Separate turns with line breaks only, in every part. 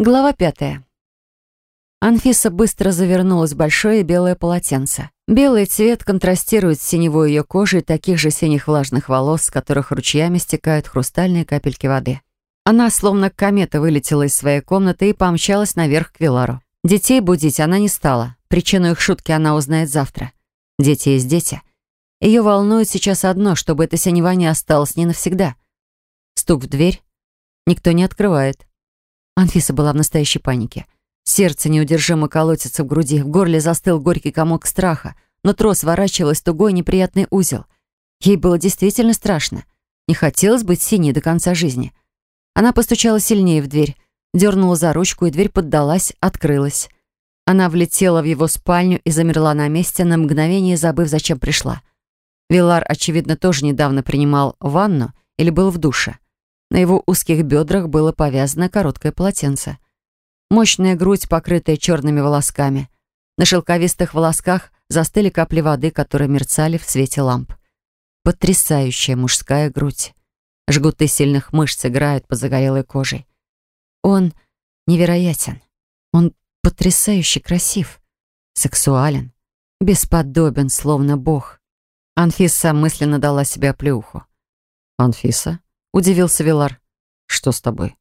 Глава пятая. Анфиса быстро завернулась в большое белое полотенце. Белый цвет контрастирует с синевой ее кожей таких же синих влажных волос, с которых ручьями стекают хрустальные капельки воды. Она, словно комета, вылетела из своей комнаты и помчалась наверх к Вилару. Детей будить она не стала. Причину их шутки она узнает завтра. Дети есть дети. Ее волнует сейчас одно, чтобы эта синева не осталась не навсегда. Стук в дверь. Никто не открывает. Анфиса была в настоящей панике. Сердце неудержимо колотится в груди, в горле застыл горький комок страха, но трос ворачивалась тугой неприятный узел. Ей было действительно страшно. Не хотелось быть синей до конца жизни. Она постучала сильнее в дверь, дернула за ручку, и дверь поддалась, открылась. Она влетела в его спальню и замерла на месте, на мгновение забыв, зачем пришла. Вилар, очевидно, тоже недавно принимал ванну или был в душе. На его узких бедрах было повязано короткое полотенце. Мощная грудь, покрытая черными волосками. На шелковистых волосках застыли капли воды, которые мерцали в свете ламп. Потрясающая мужская грудь. Жгуты сильных мышц играют по загорелой коже. Он невероятен. Он потрясающе красив, сексуален, бесподобен, словно бог. Анфиса мысленно дала себе оплеуху. «Анфиса?» — удивился Вилар. «Что с тобой?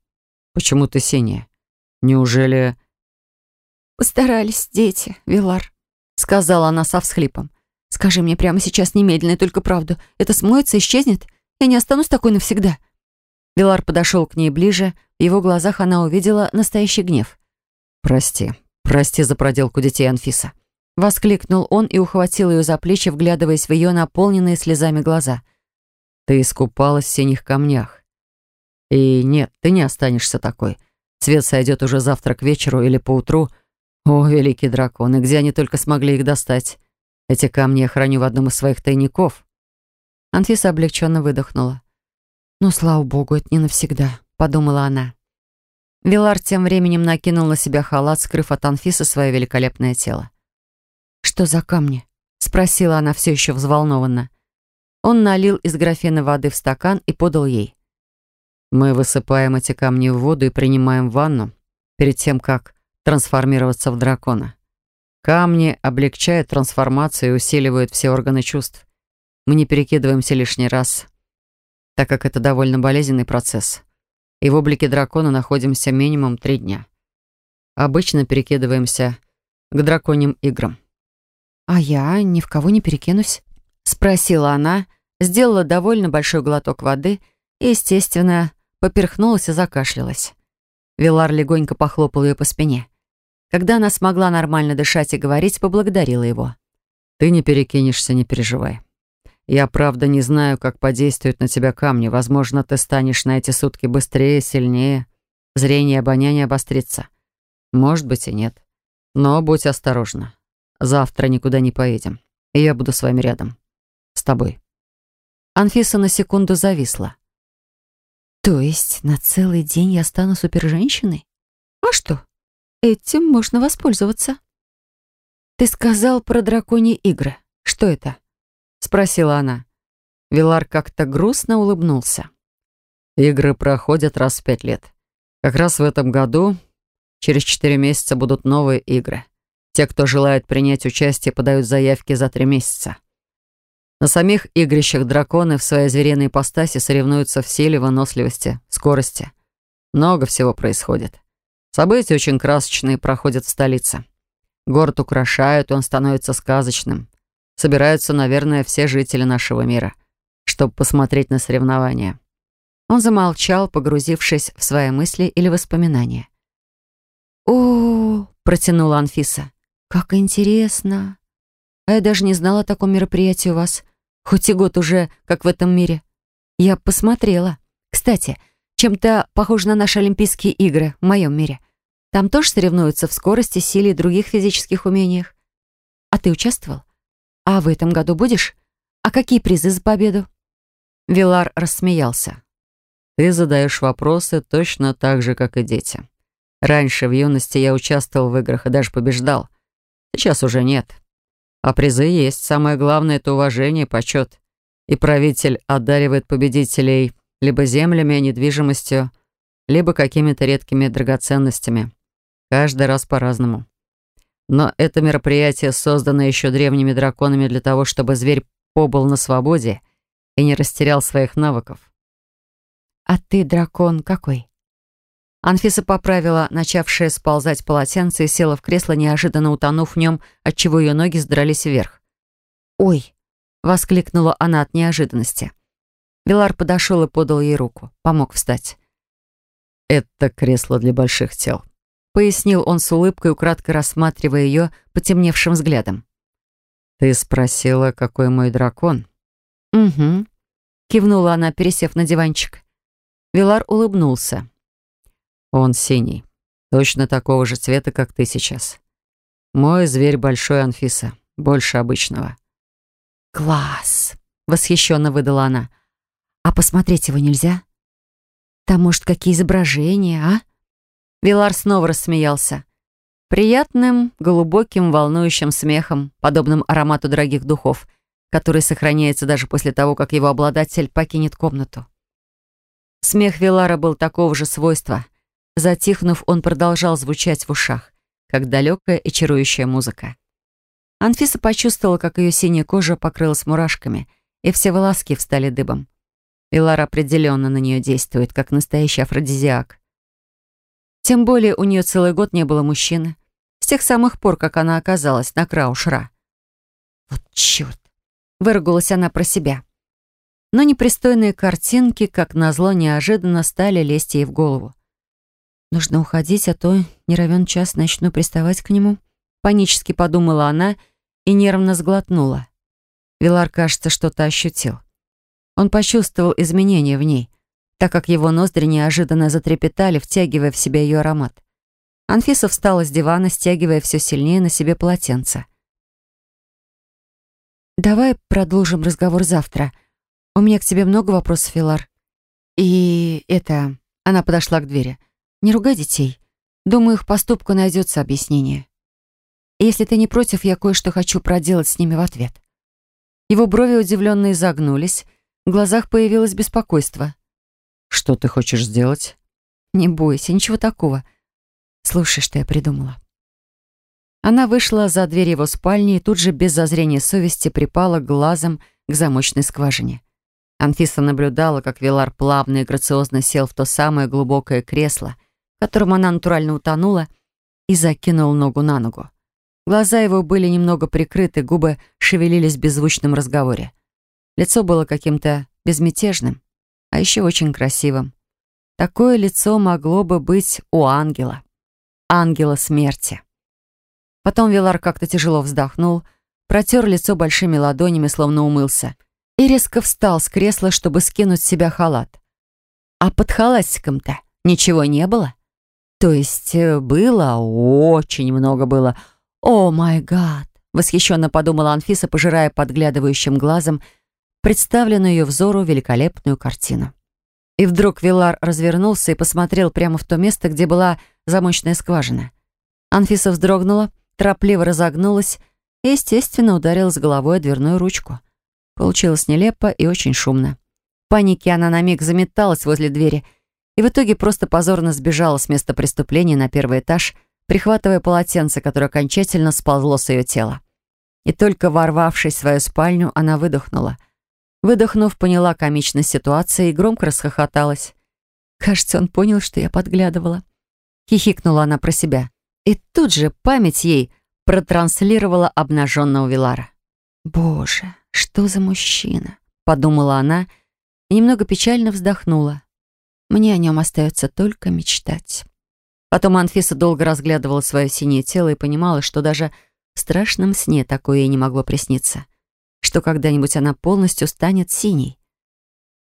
Почему ты синяя? Неужели...»
«Постарались дети, Вилар», — сказала она со всхлипом. «Скажи мне прямо сейчас немедленно и только правду. Это смоется, исчезнет? Я не останусь такой навсегда».
Вилар подошел к ней ближе. В его глазах она увидела настоящий гнев. «Прости, прости за проделку детей, Анфиса». Воскликнул он и ухватил ее за плечи, вглядываясь в ее наполненные слезами глаза. Ты искупалась в синих камнях. И нет, ты не останешься такой. Цвет сойдет уже завтра к вечеру или поутру. О, великий дракон, и где они только смогли их достать? Эти камни я храню в одном из своих тайников. Анфиса облегченно выдохнула. «Ну, слава богу, это не навсегда», — подумала она. Вилар тем временем накинул на себя халат, скрыв от Анфисы свое великолепное тело. «Что за камни?» — спросила она все еще взволнованно. Он налил из графина воды в стакан и подал ей. «Мы высыпаем эти камни в воду и принимаем ванну перед тем, как трансформироваться в дракона. Камни облегчают трансформацию и усиливают все органы чувств. Мы не перекидываемся лишний раз, так как это довольно болезненный процесс. И в облике дракона находимся минимум три дня. Обычно перекидываемся к драконьим играм.
«А я ни в кого не перекинусь?»
Спросила она, сделала довольно большой глоток воды и, естественно, поперхнулась и закашлялась. Вилар легонько похлопал ее по спине. Когда она смогла нормально дышать и говорить, поблагодарила его. «Ты не перекинешься, не переживай. Я, правда, не знаю, как подействуют на тебя камни. Возможно, ты станешь на эти сутки быстрее, сильнее. Зрение и обоняние обострится. Может быть и нет. Но будь осторожна. Завтра никуда не поедем. И я буду с вами рядом с тобой». Анфиса на секунду зависла.
«То есть на целый день я стану суперженщиной? А что? Этим можно воспользоваться».
«Ты сказал про драконьи игры. Что это?» — спросила она. Вилар как-то грустно улыбнулся. «Игры проходят раз в пять лет. Как раз в этом году, через четыре месяца, будут новые игры. Те, кто желает принять участие, подают заявки за три месяца. На самих игрищах драконы в своей звериной ипостаси соревнуются в силе, выносливости, скорости. Много всего происходит. События очень красочные проходят в столице. Город украшают, он становится сказочным. Собираются, наверное, все жители нашего мира, чтобы посмотреть на соревнования. Он замолчал, погрузившись в свои мысли или воспоминания.
«О, -о, протянула Анфиса. «Как интересно! А я даже не знала о таком мероприятии у вас. Хоть и год уже, как в этом мире. Я посмотрела. Кстати, чем-то похоже на наши Олимпийские игры в моем мире. Там тоже соревнуются в скорости, силе и других физических умениях. А ты участвовал? А в этом году будешь? А какие призы за победу?»
Вилар рассмеялся. «Ты задаешь вопросы точно так же, как и дети. Раньше, в юности, я участвовал в играх и даже побеждал. Сейчас уже нет. А призы есть. Самое главное — это уважение и почет. И правитель одаривает победителей либо землями, недвижимостью,
либо какими-то редкими драгоценностями. Каждый раз по-разному. Но это мероприятие создано еще древними драконами для того, чтобы зверь побыл на свободе и не растерял своих навыков.
«А ты дракон какой?» Анфиса поправила начавшее сползать полотенце и села в кресло, неожиданно утонув в нем, отчего ее ноги сдрались вверх. «Ой!» — воскликнула она от неожиданности. Вилар подошел и подал ей руку, помог встать.
«Это кресло для больших тел», —
пояснил он с улыбкой, украдкой рассматривая ее потемневшим взглядом.
«Ты спросила, какой мой дракон?»
«Угу», — кивнула она, пересев на диванчик. Вилар улыбнулся.
Он синий. Точно такого же цвета, как ты сейчас. Мой зверь большой, Анфиса. Больше обычного.
«Класс!» — восхищенно выдала она. «А посмотреть его нельзя? Там, может, какие изображения, а?» Вилар снова рассмеялся. Приятным, глубоким, волнующим смехом, подобным аромату дорогих духов, который сохраняется даже после того, как его обладатель покинет комнату. Смех Вилара был такого же свойства — Затихнув, он продолжал звучать в ушах, как далекая и чарующая музыка. Анфиса почувствовала, как ее синяя кожа покрылась мурашками, и все волоски встали дыбом. Вилар определенно на нее действует, как настоящий афродизиак. Тем более у нее целый год не было мужчины. С тех самых пор, как она оказалась на Краушра. «Вот черт!» — выругалась она про себя. Но непристойные картинки, как назло, неожиданно стали лезть ей в голову. Нужно уходить, а то не равен час начну приставать к нему. Панически подумала она и нервно сглотнула. Вилар, кажется, что-то ощутил. Он почувствовал изменения в ней, так как его ноздри неожиданно затрепетали, втягивая в себя ее аромат. Анфиса встала с дивана, стягивая все сильнее на себе полотенце. «Давай продолжим разговор завтра. У меня к тебе много вопросов, Вилар. И это...» Она подошла к двери. Не ругай детей. Думаю, их поступку найдется объяснение. если ты не против, я кое-что хочу проделать с ними в ответ. Его брови удивленно изогнулись, в глазах появилось беспокойство.
«Что ты хочешь сделать?»
«Не бойся, ничего такого. Слушай, что я придумала». Она вышла за дверь его спальни и тут же без зазрения совести припала глазом к замочной скважине. Анфиса наблюдала, как Вилар плавно и грациозно сел в то самое глубокое кресло — которым она натурально утонула, и закинул ногу на ногу. Глаза его были немного прикрыты, губы шевелились в беззвучном разговоре. Лицо было каким-то безмятежным, а еще очень красивым. Такое лицо могло бы быть у ангела. Ангела смерти. Потом Вилар как-то тяжело вздохнул, протер лицо большими ладонями, словно умылся, и резко встал с кресла, чтобы скинуть с себя халат. А под халатиком-то ничего не было. То есть э, было, очень много было. О май гад! Восхищенно подумала Анфиса, пожирая подглядывающим глазом представленную ее взору великолепную картину. И вдруг Вилар развернулся и посмотрел прямо в то место, где была замочная скважина. Анфиса вздрогнула, торопливо разогнулась и, естественно, ударилась головой о дверную ручку. Получилось нелепо и очень шумно. В панике она на миг заметалась возле двери — и в итоге просто позорно сбежала с места преступления на первый этаж, прихватывая полотенце, которое окончательно сползло с ее тела. И только ворвавшись в свою спальню, она выдохнула. Выдохнув, поняла комичность ситуации и громко расхохоталась. «Кажется, он понял, что я подглядывала». Хихикнула она про себя. И тут же память ей протранслировала обнаженного Вилара. «Боже, что за мужчина?» — подумала она и немного печально вздохнула. Мне о нем остается только мечтать. Потом Анфиса долго разглядывала свое синее тело и понимала, что даже в страшном сне такое ей не могло присниться, что когда-нибудь она полностью станет синей.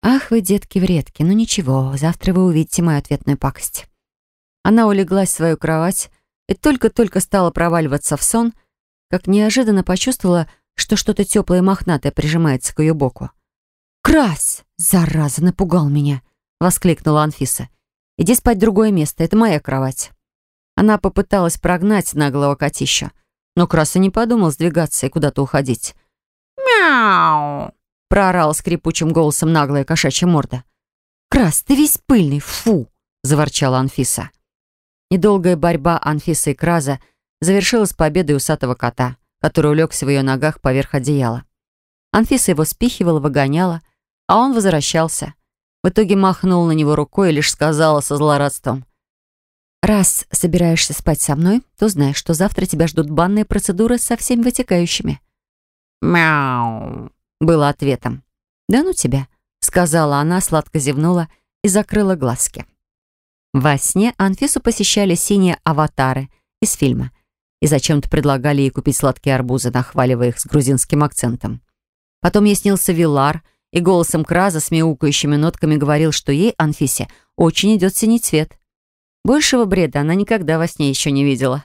«Ах вы, детки-вредки, ну ничего, завтра вы увидите мою ответную пакость». Она улеглась в свою кровать и только-только стала проваливаться в сон, как неожиданно почувствовала, что что-то теплое и мохнатое прижимается к ее боку. «Крась! Зараза, напугал меня!» — воскликнула Анфиса. «Иди спать в другое место, это моя кровать». Она попыталась прогнать наглого котища, но Краса не подумал сдвигаться и куда-то уходить. «Мяу!» — проорала скрипучим голосом наглая кошачья морда. «Крас, ты весь пыльный, фу!»
— заворчала Анфиса. Недолгая борьба Анфисы и Краза завершилась победой усатого кота, который улегся в ее ногах поверх одеяла. Анфиса его спихивала, выгоняла, а он возвращался. В итоге махнул на него рукой и лишь сказала со злорадством. «Раз собираешься спать со мной, то знаешь, что завтра тебя ждут банные процедуры со всеми вытекающими». «Мяу», — было ответом. «Да ну тебя», — сказала она, сладко зевнула и закрыла глазки. Во сне Анфису посещали синие аватары из фильма и зачем-то предлагали ей купить сладкие арбузы, нахваливая их с грузинским акцентом. Потом ей снился Вилар и голосом Краза с мяукающими нотками говорил, что ей, Анфисе, очень идет синий цвет. Большего бреда она никогда во сне еще не видела.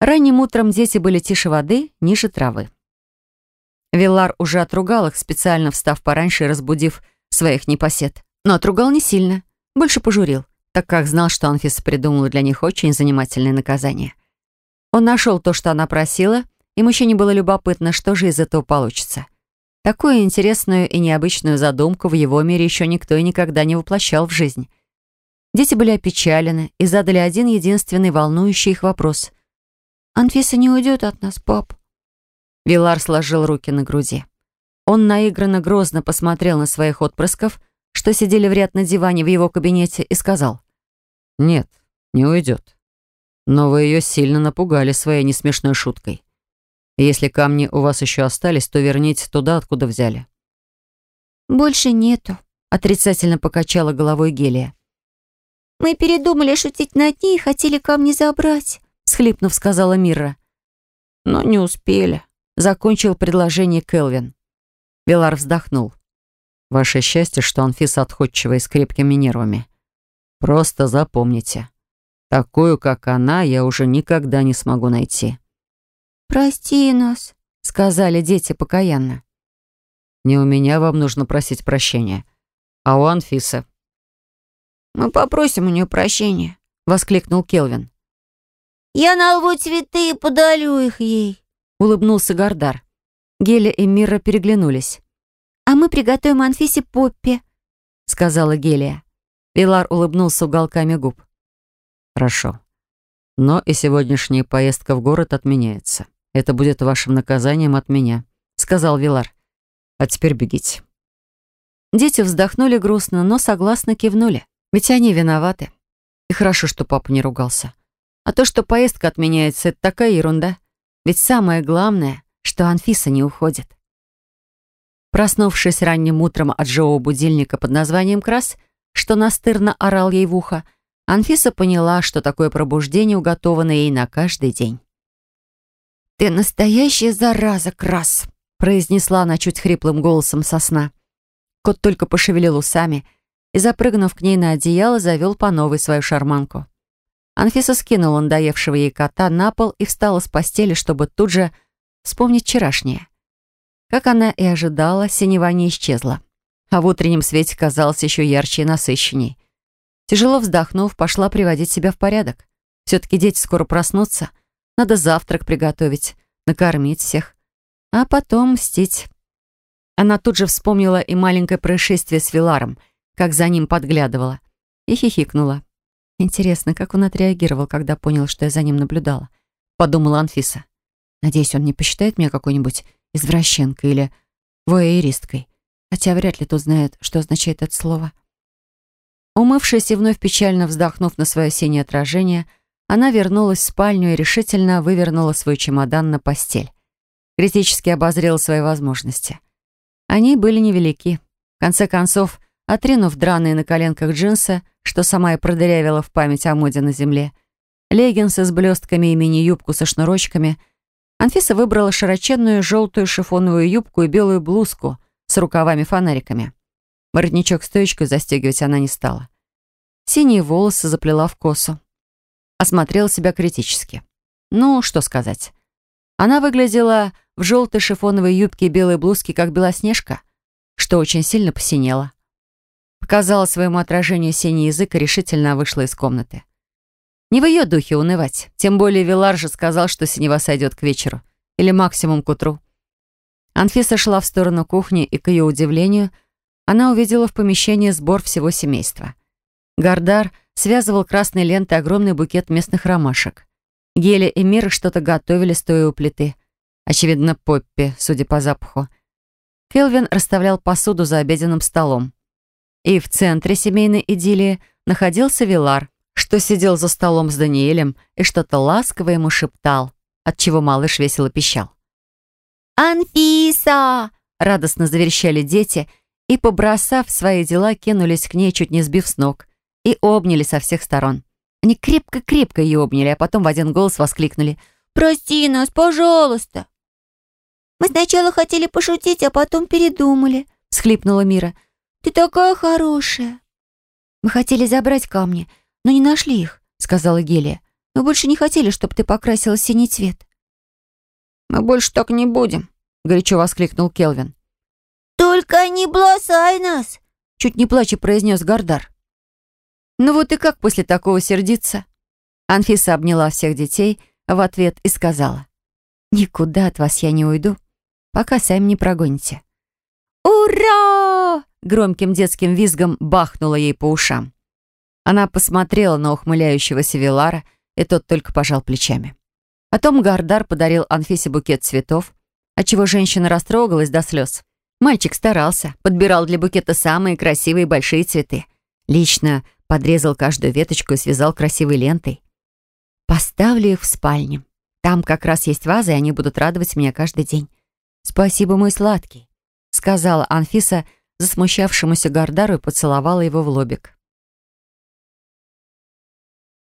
Ранним утром дети были тише воды, ниже травы. Вилар уже отругал их, специально встав пораньше и разбудив своих непосед. Но отругал не сильно, больше пожурил, так как знал, что Анфиса придумала для них очень занимательное наказание. Он нашел то, что она просила, и мужчине было любопытно, что же из этого получится. Такую интересную и необычную задумку в его мире еще никто и никогда не воплощал в жизнь. Дети были опечалены и задали один единственный волнующий их вопрос. «Анфиса не уйдет от нас, пап?» Вилар сложил руки на груди. Он наигранно грозно посмотрел на своих отпрысков, что сидели в ряд на диване в его кабинете, и сказал.
«Нет, не уйдет. Но вы ее сильно напугали своей несмешной шуткой. Если камни у вас еще остались, то верните туда, откуда взяли».
«Больше нету», — отрицательно покачала головой Гелия. «Мы передумали шутить над ней и хотели камни забрать», — схлипнув, сказала Мира.
«Но не успели», — закончил предложение Келвин. Вилар вздохнул.
«Ваше счастье, что Анфиса отходчивая и с крепкими нервами. Просто запомните, такую, как она, я уже никогда не смогу найти».
«Прости нас», — сказали дети покаянно.
«Не у меня вам нужно просить прощения, а у Анфисы».
«Мы попросим у нее прощения», — воскликнул Келвин.
«Я налву цветы и подарю их ей», —
улыбнулся Гардар. Геля и Мира переглянулись.
«А мы приготовим Анфисе Поппи», — сказала Гелия.
Вилар улыбнулся уголками губ.
«Хорошо. Но и сегодняшняя поездка в город отменяется. Это будет вашим наказанием от меня», — сказал Вилар. «А теперь бегите».
Дети вздохнули грустно, но согласно кивнули. Ведь они виноваты. И хорошо, что папа не ругался. А то, что поездка отменяется, это такая ерунда. Ведь самое главное, что Анфиса не уходит. Проснувшись ранним утром от живого будильника под названием «Крас», что настырно орал ей в ухо, Анфиса поняла, что такое пробуждение уготовано ей на каждый день.
«Ты настоящая зараза, Крас!» произнесла она чуть хриплым голосом сосна.
Кот только пошевелил усами и, запрыгнув к ней на одеяло, завел по новой свою шарманку. Анфиса скинула надоевшего ей кота на пол и встала с постели, чтобы тут же вспомнить вчерашнее. Как она и ожидала, синева не исчезла, а в утреннем свете казалось еще ярче и насыщенней. Тяжело вздохнув, пошла приводить себя в порядок. Все-таки дети скоро проснутся — надо завтрак приготовить, накормить всех, а потом мстить. Она тут же вспомнила и маленькое происшествие с Виларом, как за ним подглядывала, и хихикнула. Интересно, как он отреагировал, когда понял, что я за ним наблюдала, подумала Анфиса. Надеюсь, он не посчитает меня какой-нибудь извращенкой или воэристкой, хотя вряд ли тут знает, что означает это слово. Умывшись и вновь печально вздохнув на свое синее отражение, она вернулась в спальню и решительно вывернула свой чемодан на постель. Критически обозрела свои возможности. Они были невелики. В конце концов, отринув драные на коленках джинсы, что сама и продырявила в память о моде на земле, леггинсы с блестками и мини-юбку со шнурочками, Анфиса выбрала широченную желтую шифоновую юбку и белую блузку с рукавами-фонариками. Воротничок стоечкой застегивать она не стала. Синие волосы заплела в косу осмотрела себя критически. Ну, что сказать. Она выглядела в желтой шифоновой юбке и белой блузке, как белоснежка, что очень сильно посинела. Показала своему отражению синий язык и решительно вышла из комнаты. Не в ее духе унывать, тем более Вилар же сказал, что синева сойдет к вечеру, или максимум к утру. Анфиса шла в сторону кухни, и, к ее удивлению, она увидела в помещении сбор всего семейства. Гардар связывал красной лентой огромный букет местных ромашек. Геля и Мира что-то готовили, стоя у плиты. Очевидно, Поппи, судя по запаху. Келвин расставлял посуду за обеденным столом. И в центре семейной идиллии находился Вилар, что сидел за столом с Даниэлем и что-то ласково ему шептал, отчего малыш весело пищал.
«Анфиса!» — радостно заверещали дети и, побросав свои дела, кинулись к ней, чуть не сбив с ног, и обняли со всех сторон. Они крепко-крепко ее обняли, а потом в один голос воскликнули «Прости нас, пожалуйста!»
«Мы сначала хотели пошутить, а потом передумали», —
всхлипнула Мира.
«Ты такая хорошая!»
«Мы хотели забрать камни, но не нашли их», — сказала Гелия. «Мы больше не хотели, чтобы ты покрасила синий цвет».
«Мы больше так не будем», — горячо воскликнул Келвин.
«Только не бросай нас!»
— чуть не плача произнес Гардар.
«Ну вот и как после такого сердиться?» Анфиса обняла всех детей в ответ и сказала.
«Никуда от вас я не уйду, пока сами не прогоните».
«Ура!» — громким детским визгом бахнула ей по ушам. Она посмотрела на ухмыляющегося Вилара, и тот только пожал плечами. Потом Гардар подарил Анфисе букет цветов, отчего женщина растрогалась до слез. Мальчик старался, подбирал для букета самые красивые большие цветы. Лично подрезал каждую веточку и связал красивой лентой. Поставлю их в спальню. Там как раз есть вазы, и они будут радовать меня каждый день. Спасибо, мой сладкий, сказала Анфиса засмущавшемуся Гардару и поцеловала его в лобик.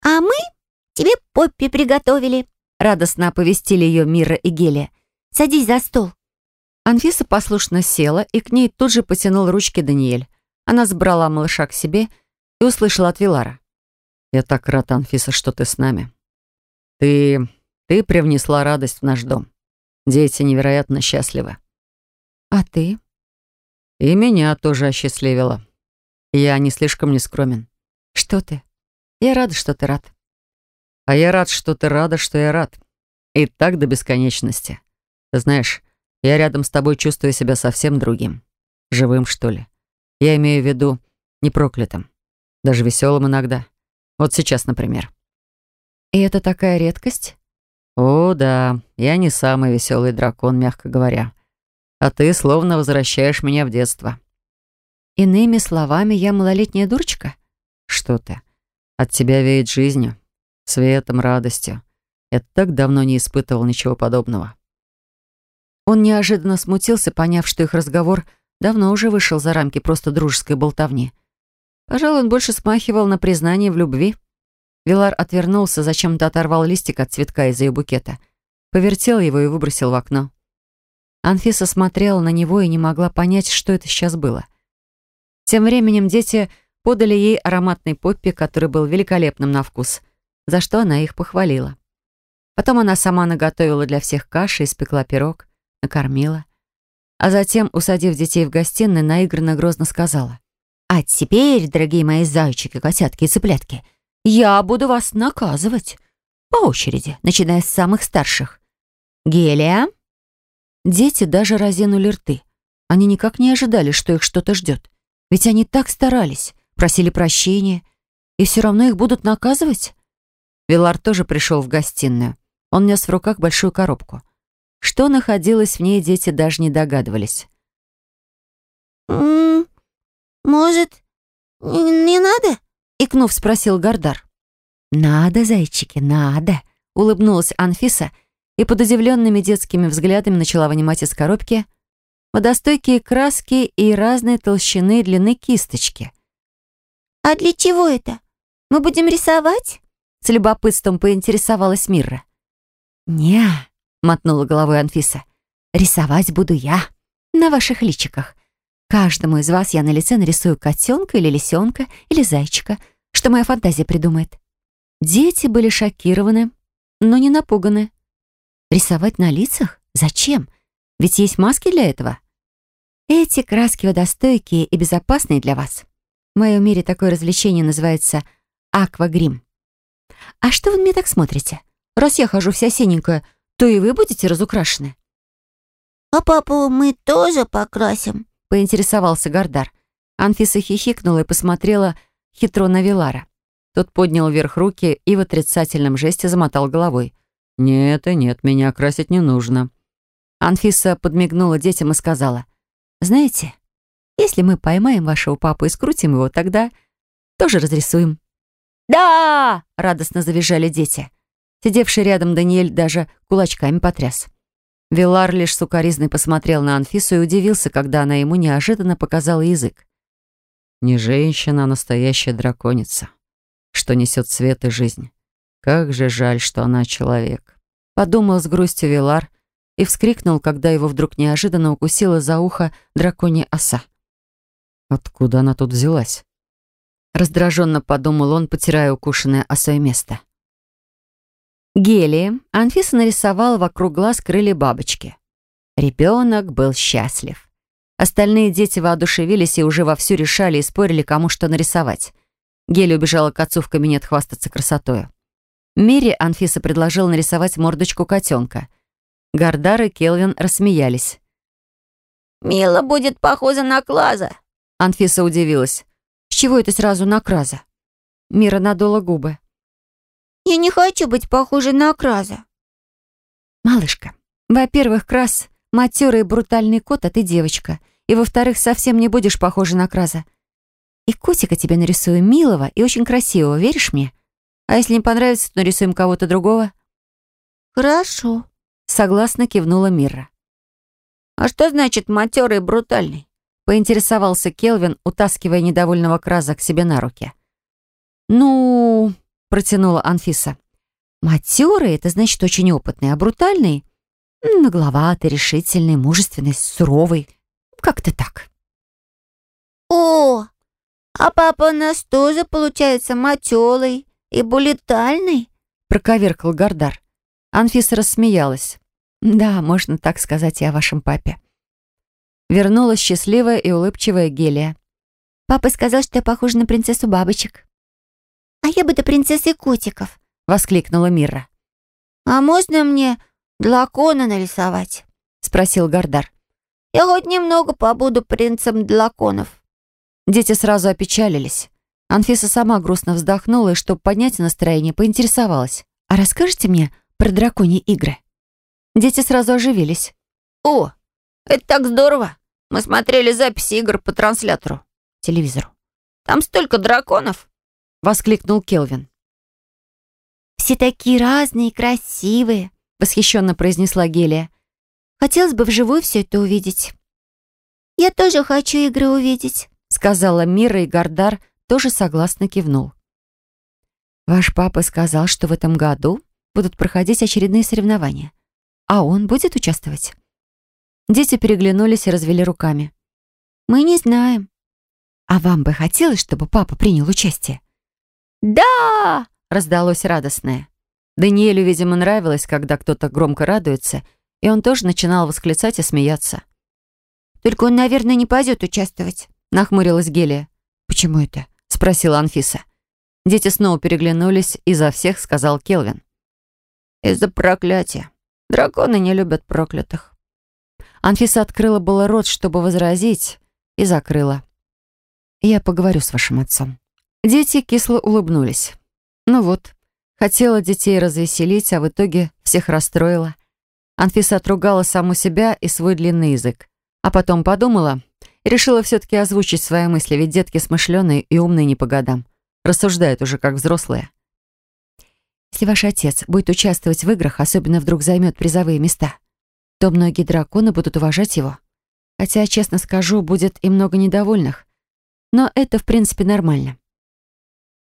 «А мы тебе Поппи приготовили»,
Радостно оповестили ее Мира и Гелия.
«Садись за стол».
Анфиса послушно села, и к ней тут же потянул ручки Даниэль. Она сбрала малыша к себе и услышала от Вилара. «Я так рад, Анфиса, что ты с нами. Ты... ты привнесла радость в наш дом. Дети невероятно счастливы».
«А ты?»
«И меня тоже осчастливила. Я не слишком нескромен».
«Что ты? Я рада, что ты рад».
А я рад, что ты рада, что я рад. И так до бесконечности. Ты знаешь, я рядом с тобой чувствую себя совсем другим. Живым, что ли. Я имею в виду не проклятым. Даже веселым иногда. Вот сейчас, например.
И это такая редкость?
О, да. Я не самый веселый дракон, мягко говоря. А ты словно возвращаешь меня в детство.
Иными словами, я малолетняя дурочка?
Что ты? От тебя веет жизнью светом, радостью. Я так давно не испытывал ничего подобного.
Он неожиданно смутился, поняв, что их разговор давно уже вышел за рамки просто дружеской болтовни. Пожалуй, он больше смахивал на признание в любви. Вилар отвернулся, зачем-то оторвал листик от цветка из ее букета, повертел его и выбросил в окно. Анфиса смотрела на него и не могла понять, что это сейчас было. Тем временем дети подали ей ароматный поппи, который был великолепным на вкус за что она их похвалила. Потом она сама наготовила для всех каши, испекла пирог, накормила. А затем, усадив детей в гостиной, наигранно грозно сказала. «А теперь, дорогие мои зайчики, котятки и цыплятки, я буду вас наказывать. По очереди, начиная с самых старших. Гелия?» Дети даже разинули рты. Они никак не ожидали, что их что-то ждет. Ведь они так старались, просили прощения, и все равно их будут наказывать? Вилар тоже пришел в гостиную. Он нес в руках большую коробку. Что находилось в ней, дети даже не догадывались.
«М -м, «Может, не, надо?»
— икнув, спросил Гардар. «Надо, зайчики, надо!» — улыбнулась Анфиса и под удивленными детскими взглядами начала вынимать из коробки водостойкие краски и разной толщины и длины кисточки.
«А для чего это? Мы будем рисовать?»
С любопытством поинтересовалась Мирра.
«Не», —
мотнула головой Анфиса. «Рисовать буду я. На ваших личиках. Каждому из вас я на лице нарисую котенка или лисенка, или зайчика, что моя фантазия придумает». Дети были шокированы, но не напуганы. Рисовать на лицах? Зачем? Ведь есть маски для этого. Эти краски водостойкие и безопасные для вас. В моем мире такое развлечение называется аквагрим. «А что вы меня так смотрите? Раз я хожу вся синенькая, то и вы будете разукрашены».
«А папу мы тоже покрасим?»
— поинтересовался Гардар. Анфиса хихикнула и посмотрела
хитро на Вилара. Тот поднял вверх руки и в отрицательном жесте замотал головой.
«Нет и нет, меня красить не нужно».
Анфиса подмигнула детям и сказала. «Знаете, если мы поймаем вашего папу и скрутим его, тогда тоже разрисуем». «Да!» — радостно завизжали дети. Сидевший рядом Даниэль даже кулачками потряс. Вилар лишь сукоризной посмотрел на Анфису и удивился, когда она ему неожиданно показала язык.
«Не женщина, а настоящая драконица, что несет свет и жизнь. Как же жаль, что она человек».
Подумал с грустью Вилар и вскрикнул, когда его вдруг неожиданно укусила за ухо драконья оса.
«Откуда она тут взялась?»
Раздраженно подумал он, потирая укушенное осой место. Гелии Анфиса нарисовала вокруг глаз крылья бабочки. Ребенок был счастлив. Остальные дети воодушевились и уже вовсю решали и спорили, кому что нарисовать. Гели убежала к отцу в кабинет хвастаться красотою. Мире Анфиса предложила нарисовать мордочку котенка. Гардар и Келвин рассмеялись.
«Мила будет похожа на Клаза».
Анфиса удивилась. «С чего это сразу на Краза?» Мира надула губы.
Я не хочу быть похожей на Краза.
Малышка, во-первых, Крас — матерый и брутальный кот, а ты девочка. И во-вторых, совсем не будешь похожа на Краза. И котика тебе нарисую милого и очень красивого, веришь мне? А если не понравится, то нарисуем кого-то другого.
Хорошо.
Согласно кивнула Мира.
А что значит матерый и брутальный?
Поинтересовался Келвин, утаскивая недовольного Краза к себе на руки. Ну, протянула Анфиса. Матерый — это значит очень опытный, а брутальный — нагловатый, решительный, мужественный, суровый. Как-то так.
О, а папа у нас тоже, получается, мателый и булетальный?
Проковеркал Гардар. Анфиса рассмеялась. Да, можно так сказать и о вашем папе. Вернулась счастливая и улыбчивая Гелия.
Папа сказал, что я похожа на принцессу бабочек. «А я бы до принцессы котиков», —
воскликнула Мира.
«А можно мне дракона нарисовать?»
— спросил Гардар.
«Я хоть немного побуду принцем драконов».
Дети сразу опечалились. Анфиса сама грустно вздохнула и, чтобы поднять настроение, поинтересовалась. «А расскажите мне про драконьи игры?» Дети сразу оживились.
«О, это так здорово! Мы смотрели записи игр по транслятору, телевизору. Там столько драконов!»
— воскликнул Келвин.
«Все такие разные и красивые», — восхищенно произнесла Гелия. «Хотелось бы вживую все это увидеть». «Я тоже хочу игры увидеть», —
сказала Мира, и Гардар тоже согласно кивнул. «Ваш папа сказал, что в этом году будут проходить очередные соревнования. А он будет участвовать?» Дети переглянулись и развели руками.
«Мы не знаем».
«А вам бы хотелось, чтобы папа принял участие?»
«Да!»
— раздалось радостное. Даниэлю, видимо, нравилось, когда кто-то громко радуется, и он тоже начинал восклицать и смеяться.
«Только он, наверное, не пойдет участвовать», —
нахмурилась Гелия. «Почему это?» — спросила Анфиса. Дети снова переглянулись, и за всех сказал Келвин.
«Из-за проклятия. Драконы не любят проклятых».
Анфиса открыла было рот, чтобы возразить, и закрыла. «Я поговорю с вашим отцом». Дети кисло улыбнулись. Ну вот, хотела детей развеселить, а в итоге всех расстроила. Анфиса отругала саму себя и свой длинный язык. А потом подумала и решила все-таки озвучить свои мысли, ведь детки смышленые и умные не по годам. Рассуждают уже как взрослые. Если ваш отец будет участвовать в играх, особенно вдруг займет призовые места, то многие драконы будут уважать его. Хотя, честно скажу, будет и много недовольных. Но это, в принципе, нормально.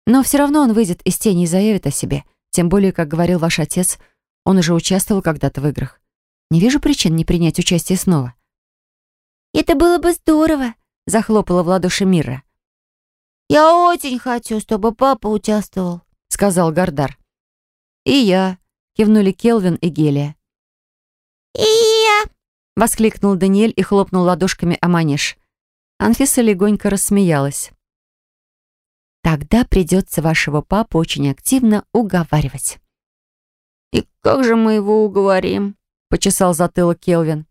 Но все равно он выйдет из тени и заявит о себе. Тем более, как говорил ваш отец, он уже участвовал когда-то в играх. Не вижу причин не принять участие снова.
«Это было бы здорово», — захлопала в ладоши Мира. «Я очень хочу, чтобы папа участвовал», —
сказал Гардар. «И я», — кивнули Келвин и Гелия.
«И я», —
воскликнул Даниэль и хлопнул ладошками о манеж. Анфиса легонько рассмеялась. Тогда придется вашего папу очень активно уговаривать.
«И как же мы его уговорим?»
— почесал затылок Келвин.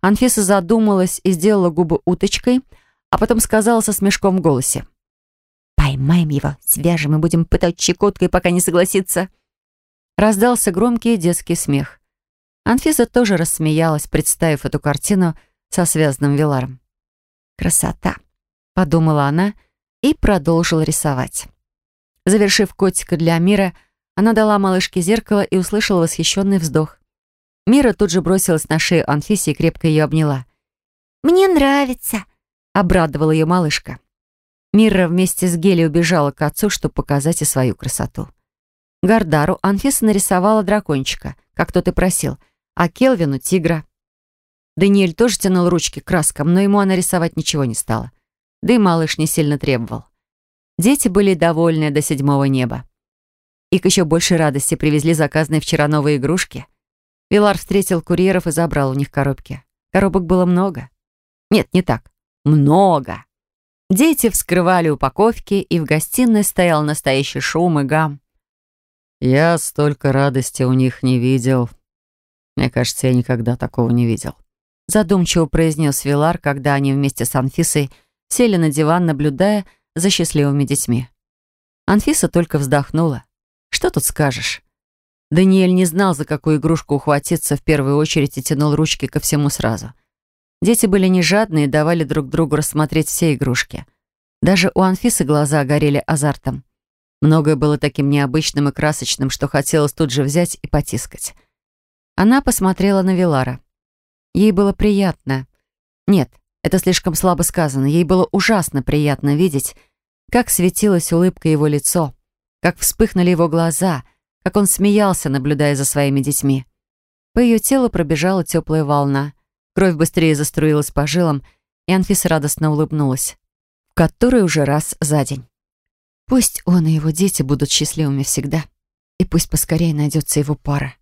Анфиса задумалась и сделала губы уточкой, а потом сказала со смешком в голосе.
Поймаем его, свяжем и будем пытать щекоткой, пока не согласится. Раздался громкий детский смех. Анфиса тоже рассмеялась, представив эту картину со связанным Виларом. «Красота!» — подумала она и продолжила рисовать. Завершив котика для Мира, она дала малышке зеркало и услышала восхищенный вздох. Мира тут же бросилась на шею Анфисе и крепко ее обняла.
«Мне нравится», — обрадовала ее малышка.
Мира вместе с Гели убежала к отцу, чтобы показать и свою красоту. Гардару Анфиса нарисовала дракончика, как тот и просил, а Келвину — тигра. Даниэль тоже тянул ручки к краскам, но ему она рисовать ничего не стала. Да и малыш не сильно требовал. Дети были довольны до седьмого неба. И к еще большей радости привезли заказанные вчера новые игрушки. Вилар встретил курьеров и забрал у них коробки. Коробок было много. Нет, не так. Много. Дети вскрывали упаковки, и в гостиной стоял настоящий шум и гам.
«Я столько радости у них не видел. Мне кажется, я никогда такого не видел»,
задумчиво произнес Вилар, когда они вместе с Анфисой сели на диван, наблюдая за счастливыми детьми. Анфиса только вздохнула. Что тут скажешь? Даниэль не знал, за какую игрушку ухватиться в первую очередь и тянул ручки ко всему сразу. Дети были не жадные и давали друг другу рассмотреть все игрушки. Даже у Анфисы глаза горели азартом. Многое было таким необычным и красочным, что хотелось тут же взять и потискать. Она посмотрела на Вилара. Ей было приятно. Нет, это слишком слабо сказано. Ей было ужасно приятно видеть, как светилась улыбка его лицо, как вспыхнули его глаза, как он смеялся, наблюдая за своими детьми. По ее телу пробежала теплая волна. Кровь быстрее заструилась по жилам, и Анфиса радостно улыбнулась. В который уже раз за день. Пусть он и его дети будут счастливыми всегда, и пусть поскорее найдется его пара.